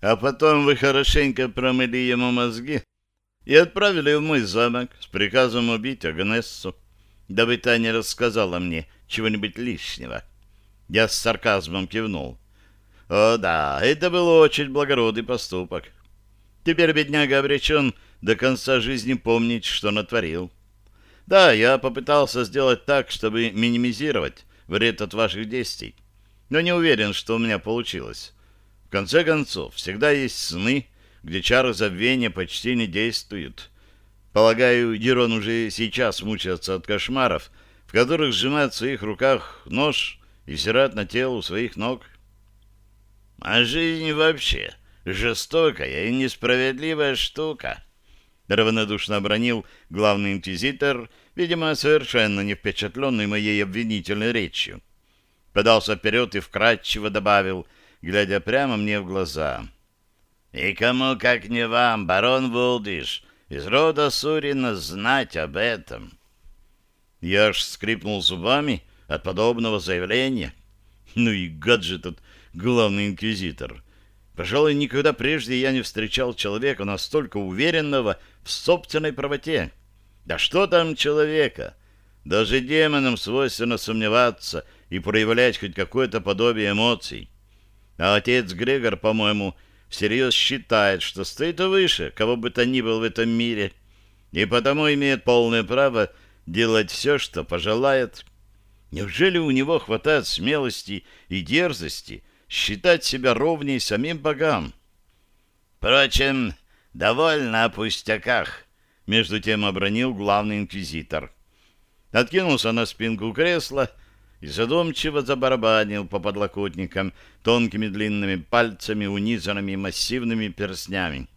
А потом вы хорошенько промыли ему мозги и отправили в мой замок с приказом убить Агнессу, дабы та не рассказала мне чего-нибудь лишнего. Я с сарказмом кивнул. О да, это был очень благородный поступок. Теперь бедняга обречен до конца жизни помнить, что натворил. Да, я попытался сделать так, чтобы минимизировать вред от ваших действий, но не уверен, что у меня получилось. В конце концов, всегда есть сны, где чары забвения почти не действуют. Полагаю, Дирон уже сейчас мучается от кошмаров, в которых сжимает в своих руках нож и взирает на тело у своих ног. А жизнь вообще жестокая и несправедливая штука. Равнодушно обронил главный инквизитор, видимо, совершенно не впечатленный моей обвинительной речью. Подался вперед и вкратчиво добавил, глядя прямо мне в глаза. «И кому, как не вам, барон Вулдиш, из рода Сурина, знать об этом?» Я аж скрипнул зубами от подобного заявления. Ну и гад же тут главный инквизитор. Пожалуй, никогда прежде я не встречал человека настолько уверенного в собственной правоте. Да что там человека? Даже демонам свойственно сомневаться и проявлять хоть какое-то подобие эмоций. А отец Грегор, по-моему, всерьез считает, что стоит выше кого бы то ни был в этом мире, и потому имеет полное право делать все, что пожелает. Неужели у него хватает смелости и дерзости считать себя ровней самим богам? Впрочем, довольно о пустяках, между тем обронил главный инквизитор. Откинулся на спинку кресла и задумчиво забарабанил по подлокотникам тонкими длинными пальцами, унизанными массивными перстнями.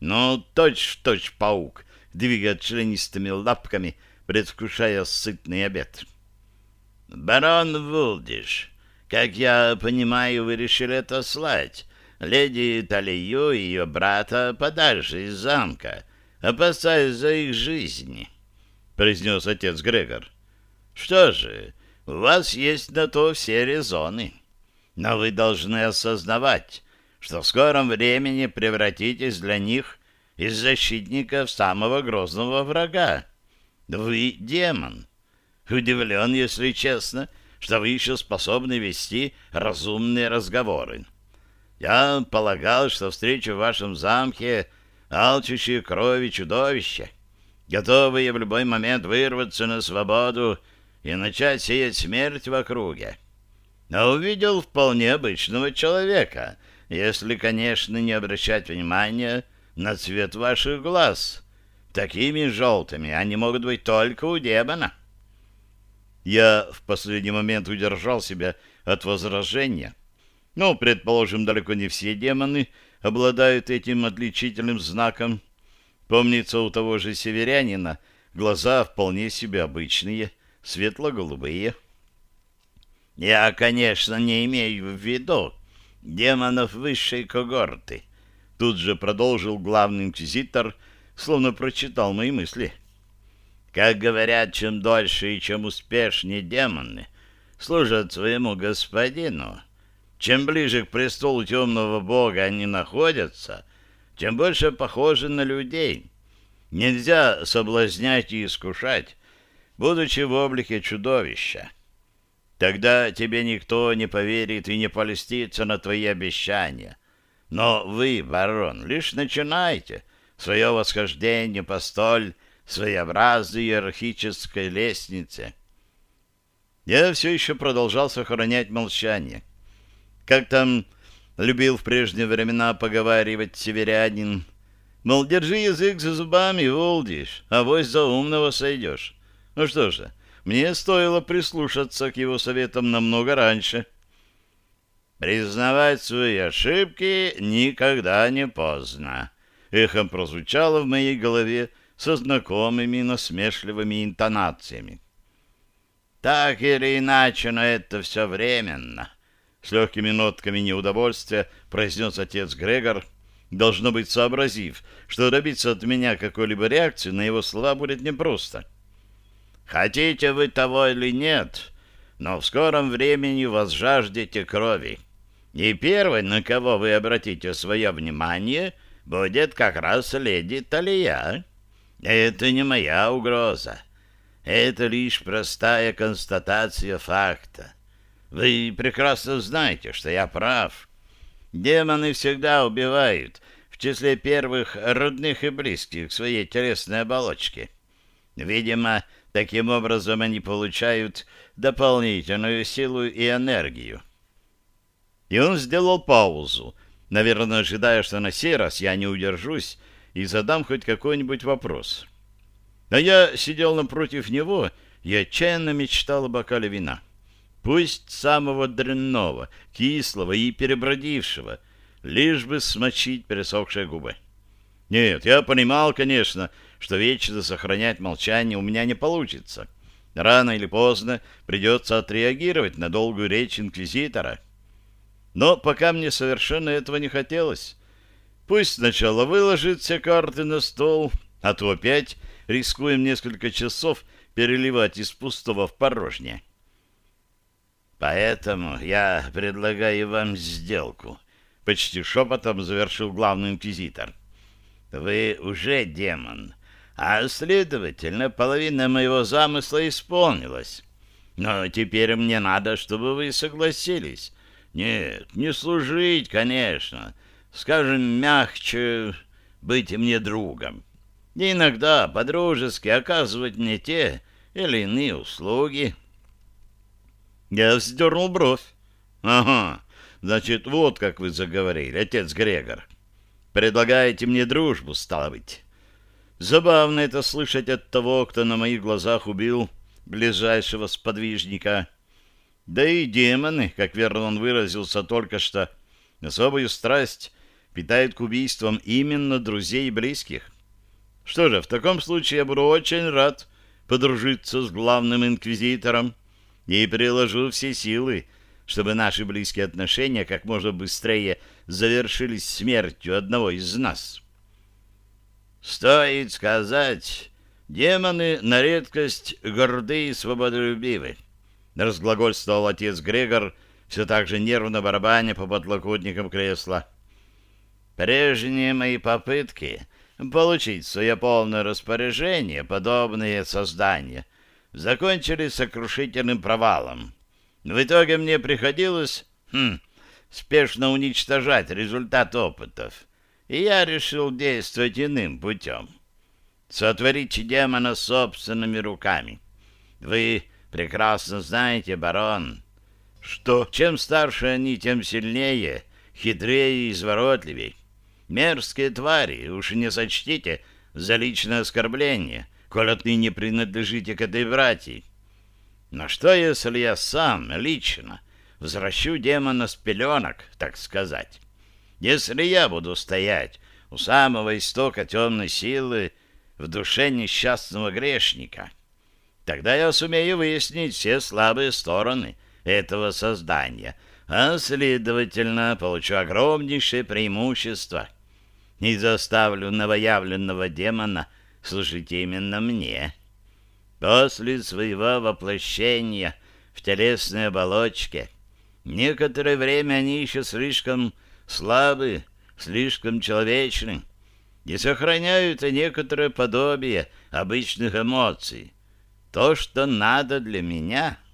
Ну, точь-в-точь паук, двигает членистыми лапками, предвкушая сытный обед. «Барон Вулдиш, как я понимаю, вы решили отослать леди Талию и ее брата подальше из замка, опасаясь за их жизни», — произнес отец Грегор. «Что же, у вас есть на то все резоны, но вы должны осознавать, что в скором времени превратитесь для них из защитников самого грозного врага. Вы демон. Удивлен, если честно, что вы еще способны вести разумные разговоры. Я полагал, что встречу в вашем замке алчущие крови чудовища, готовые в любой момент вырваться на свободу и начать сеять смерть в округе. Но увидел вполне обычного человека, если, конечно, не обращать внимания на цвет ваших глаз. Такими желтыми они могут быть только у демона. Я в последний момент удержал себя от возражения. Ну, предположим, далеко не все демоны обладают этим отличительным знаком. Помнится, у того же северянина глаза вполне себе обычные, светло-голубые. Я, конечно, не имею в виду демонов высшей когорты. Тут же продолжил главный инквизитор, словно прочитал мои мысли. — как говорят, чем дольше и чем успешнее демоны служат своему господину, чем ближе к престолу темного бога они находятся, тем больше похожи на людей. Нельзя соблазнять и искушать, будучи в облике чудовища. Тогда тебе никто не поверит и не полистится на твои обещания. Но вы, барон, лишь начинайте свое восхождение по столь своеобразной иерархической лестнице. Я все еще продолжал сохранять молчание. Как там любил в прежние времена поговаривать северянин, мол, держи язык за зубами, волдишь, а вось за умного сойдешь. Ну что же, мне стоило прислушаться к его советам намного раньше. Признавать свои ошибки никогда не поздно. Эхом прозвучало в моей голове со знакомыми насмешливыми интонациями. «Так или иначе, но это все временно», — с легкими нотками неудовольствия произнес отец Грегор, должно быть, сообразив, что добиться от меня какой-либо реакции на его слова будет непросто. «Хотите вы того или нет, но в скором времени вас жаждете крови, И первой, на кого вы обратите свое внимание, будет как раз леди Талия. Это не моя угроза. Это лишь простая констатация факта. Вы прекрасно знаете, что я прав. Демоны всегда убивают, в числе первых родных и близких своей телесной оболочки. Видимо, таким образом они получают дополнительную силу и энергию. И он сделал паузу, наверное, ожидая, что на сей раз я не удержусь и задам хоть какой-нибудь вопрос. А я сидел напротив него и отчаянно мечтал о бокале вина. Пусть самого дрянного, кислого и перебродившего, лишь бы смочить пересохшие губы. Нет, я понимал, конечно, что вечно сохранять молчание у меня не получится. Рано или поздно придется отреагировать на долгую речь инквизитора. Но пока мне совершенно этого не хотелось. Пусть сначала выложит все карты на стол, а то опять рискуем несколько часов переливать из пустого в порожнее. Поэтому я предлагаю вам сделку. Почти шепотом завершил главный инквизитор. Вы уже демон, а, следовательно, половина моего замысла исполнилась. Но теперь мне надо, чтобы вы согласились. Нет, не служить, конечно. Скажем, мягче быть мне другом. И иногда по-дружески оказывать мне те или иные услуги. Я вздернул бровь. Ага, значит, вот как вы заговорили, отец Грегор. Предлагаете мне дружбу, стало быть. Забавно это слышать от того, кто на моих глазах убил ближайшего сподвижника. Да и демоны, как верно он выразился только что, особую страсть питают к убийствам именно друзей и близких. Что же, в таком случае я буду очень рад подружиться с главным инквизитором и приложу все силы, чтобы наши близкие отношения как можно быстрее завершились смертью одного из нас. Стоит сказать, демоны на редкость горды и свободолюбивы. Разглагольствовал отец Грегор, все так же нервно барабаня по подлокотникам кресла. Прежние мои попытки получить свое полное распоряжение подобные создания закончились сокрушительным провалом. В итоге мне приходилось хм, спешно уничтожать результат опытов, и я решил действовать иным путем. Сотворить демона собственными руками. Вы прекрасно знаете, барон, что чем старше они, тем сильнее, хитрее и изворотливее. Мерзкие твари, уж не сочтите за личное оскорбление, коль отныне принадлежите к этой братьи. Но что, если я сам лично возвращу демона с пеленок, так сказать? Если я буду стоять у самого истока темной силы в душе несчастного грешника, тогда я сумею выяснить все слабые стороны этого создания, а, следовательно, получу огромнейшее преимущество и заставлю новоявленного демона служить именно мне». После своего воплощения в телесной оболочке некоторое время они еще слишком слабы, слишком человечны и сохраняют некоторое подобие обычных эмоций. То, что надо для меня —